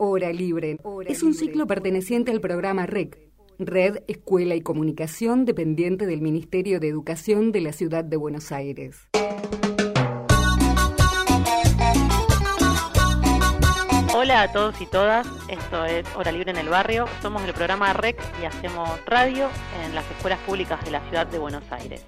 Hora Libre es un ciclo perteneciente al programa REC, Red Escuela y Comunicación, dependiente del Ministerio de Educación de la Ciudad de Buenos Aires. Hola a todos y todas, esto es Hora Libre en el Barrio, somos el programa REC y hacemos radio en las escuelas públicas de la Ciudad de Buenos Aires,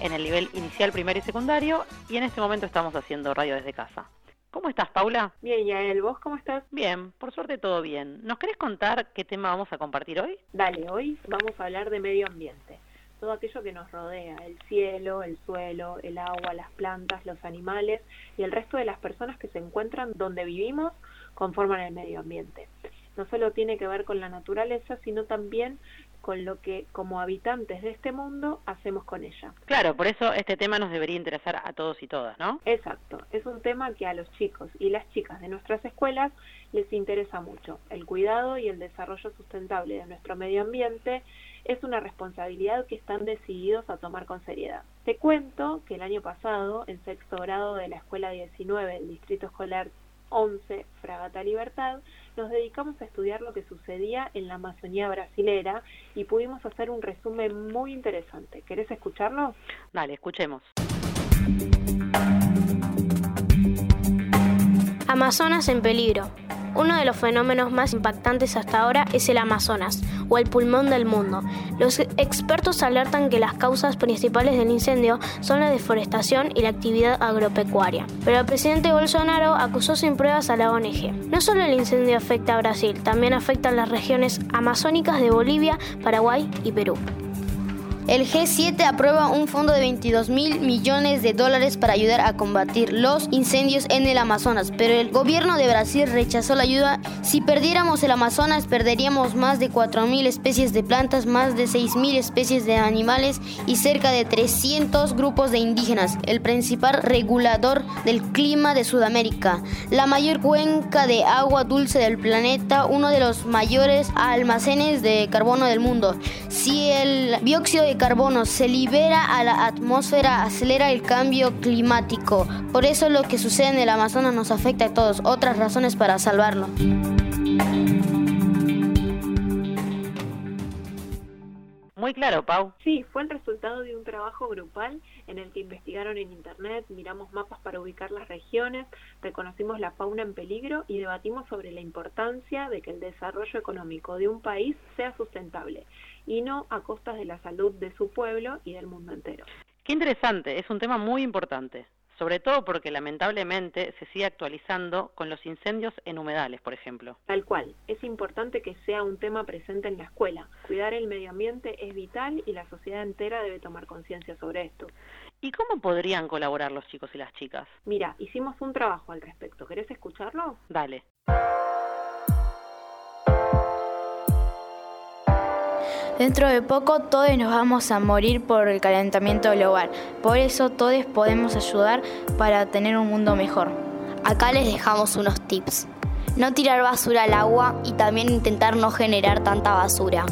en el nivel inicial, primario y secundario, y en este momento estamos haciendo radio desde casa. ¿Cómo estás, Paula? Bien, Yael, ¿vos cómo estás? Bien, por suerte todo bien. ¿Nos querés contar qué tema vamos a compartir hoy? Dale, hoy vamos a hablar de medio ambiente. Todo aquello que nos rodea, el cielo, el suelo, el agua, las plantas, los animales y el resto de las personas que se encuentran donde vivimos conforman el medio ambiente. No solo tiene que ver con la naturaleza, sino también con lo que como habitantes de este mundo hacemos con ella. Claro, por eso este tema nos debería interesar a todos y todas, ¿no? Exacto, es un tema que a los chicos y las chicas de nuestras escuelas les interesa mucho. El cuidado y el desarrollo sustentable de nuestro medio ambiente es una responsabilidad que están decididos a tomar con seriedad. Te cuento que el año pasado, en sexto grado de la Escuela 19 del Distrito Escolar 11, Fragata Libertad, nos dedicamos a estudiar lo que sucedía en la Amazonía brasilera y pudimos hacer un resumen muy interesante. ¿Querés escucharlo? Dale, escuchemos. Amazonas en peligro. Uno de los fenómenos más impactantes hasta ahora es el Amazonas, o el pulmón del mundo. Los expertos alertan que las causas principales del incendio son la deforestación y la actividad agropecuaria. Pero el presidente Bolsonaro acusó sin pruebas a la ONG. No solo el incendio afecta a Brasil, también afecta a las regiones amazónicas de Bolivia, Paraguay y Perú. El G7 aprueba un fondo de 22 mil millones de dólares para ayudar a combatir los incendios en el Amazonas, pero el gobierno de Brasil rechazó la ayuda. Si perdiéramos el Amazonas, perderíamos más de 4 mil especies de plantas, más de 6 mil especies de animales y cerca de 300 grupos de indígenas, el principal regulador del clima de Sudamérica, la mayor cuenca de agua dulce del planeta, uno de los mayores almacenes de carbono del mundo. Si el dióxido carbono se libera a la atmósfera acelera el cambio climático. Por eso lo que sucede en el Amazonas nos afecta a todos. Otras razones para salvarlo. Muy claro, Pau. Sí, fue el resultado de un trabajo grupal en el que investigaron en Internet, miramos mapas para ubicar las regiones, reconocimos la fauna en peligro y debatimos sobre la importancia de que el desarrollo económico de un país sea sustentable y no a costas de la salud de su pueblo y del mundo entero. Qué interesante, es un tema muy importante sobre todo porque lamentablemente se sigue actualizando con los incendios en humedales, por ejemplo. Tal cual, es importante que sea un tema presente en la escuela. Cuidar el medio ambiente es vital y la sociedad entera debe tomar conciencia sobre esto. ¿Y cómo podrían colaborar los chicos y las chicas? Mira, hicimos un trabajo al respecto. ¿Querés escucharlo? Dale. Dentro de poco todos nos vamos a morir por el calentamiento global. Por eso todos podemos ayudar para tener un mundo mejor. Acá les dejamos unos tips. No tirar basura al agua y también intentar no generar tanta basura.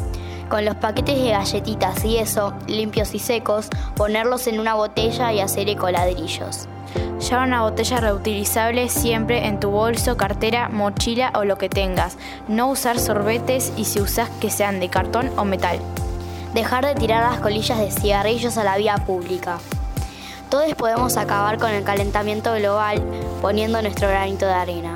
Con los paquetes de galletitas y eso, limpios y secos, ponerlos en una botella y hacer ecoladrillos. Lleva una botella reutilizable siempre en tu bolso, cartera, mochila o lo que tengas. No usar sorbetes y si usas que sean de cartón o metal. Dejar de tirar las colillas de cigarrillos a la vía pública. Todos podemos acabar con el calentamiento global poniendo nuestro granito de arena.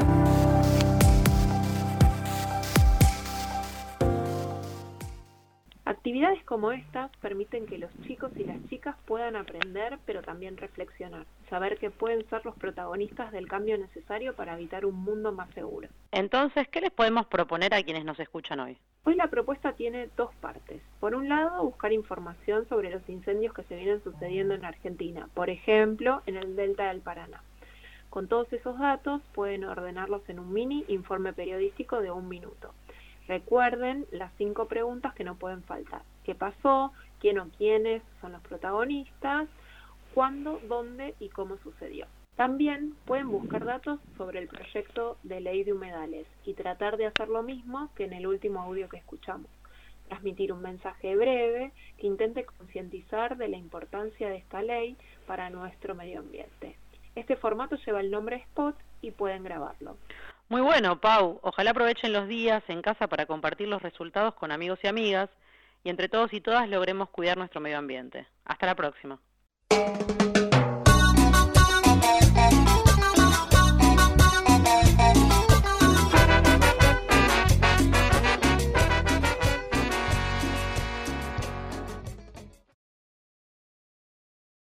Actividades como estas permiten que los chicos y las chicas puedan aprender, pero también reflexionar, saber que pueden ser los protagonistas del cambio necesario para evitar un mundo más seguro. Entonces, ¿qué les podemos proponer a quienes nos escuchan hoy? Hoy la propuesta tiene dos partes. Por un lado, buscar información sobre los incendios que se vienen sucediendo en Argentina, por ejemplo, en el delta del Paraná. Con todos esos datos pueden ordenarlos en un mini informe periodístico de un minuto. Recuerden las cinco preguntas que no pueden faltar. ¿Qué pasó? ¿Quién o quiénes son los protagonistas? ¿Cuándo, dónde y cómo sucedió? También pueden buscar datos sobre el proyecto de ley de humedales y tratar de hacer lo mismo que en el último audio que escuchamos. Transmitir un mensaje breve que intente concientizar de la importancia de esta ley para nuestro medio ambiente. Este formato lleva el nombre Spot y pueden grabarlo. Muy bueno, Pau. Ojalá aprovechen los días en casa para compartir los resultados con amigos y amigas y entre todos y todas logremos cuidar nuestro medio ambiente. Hasta la próxima.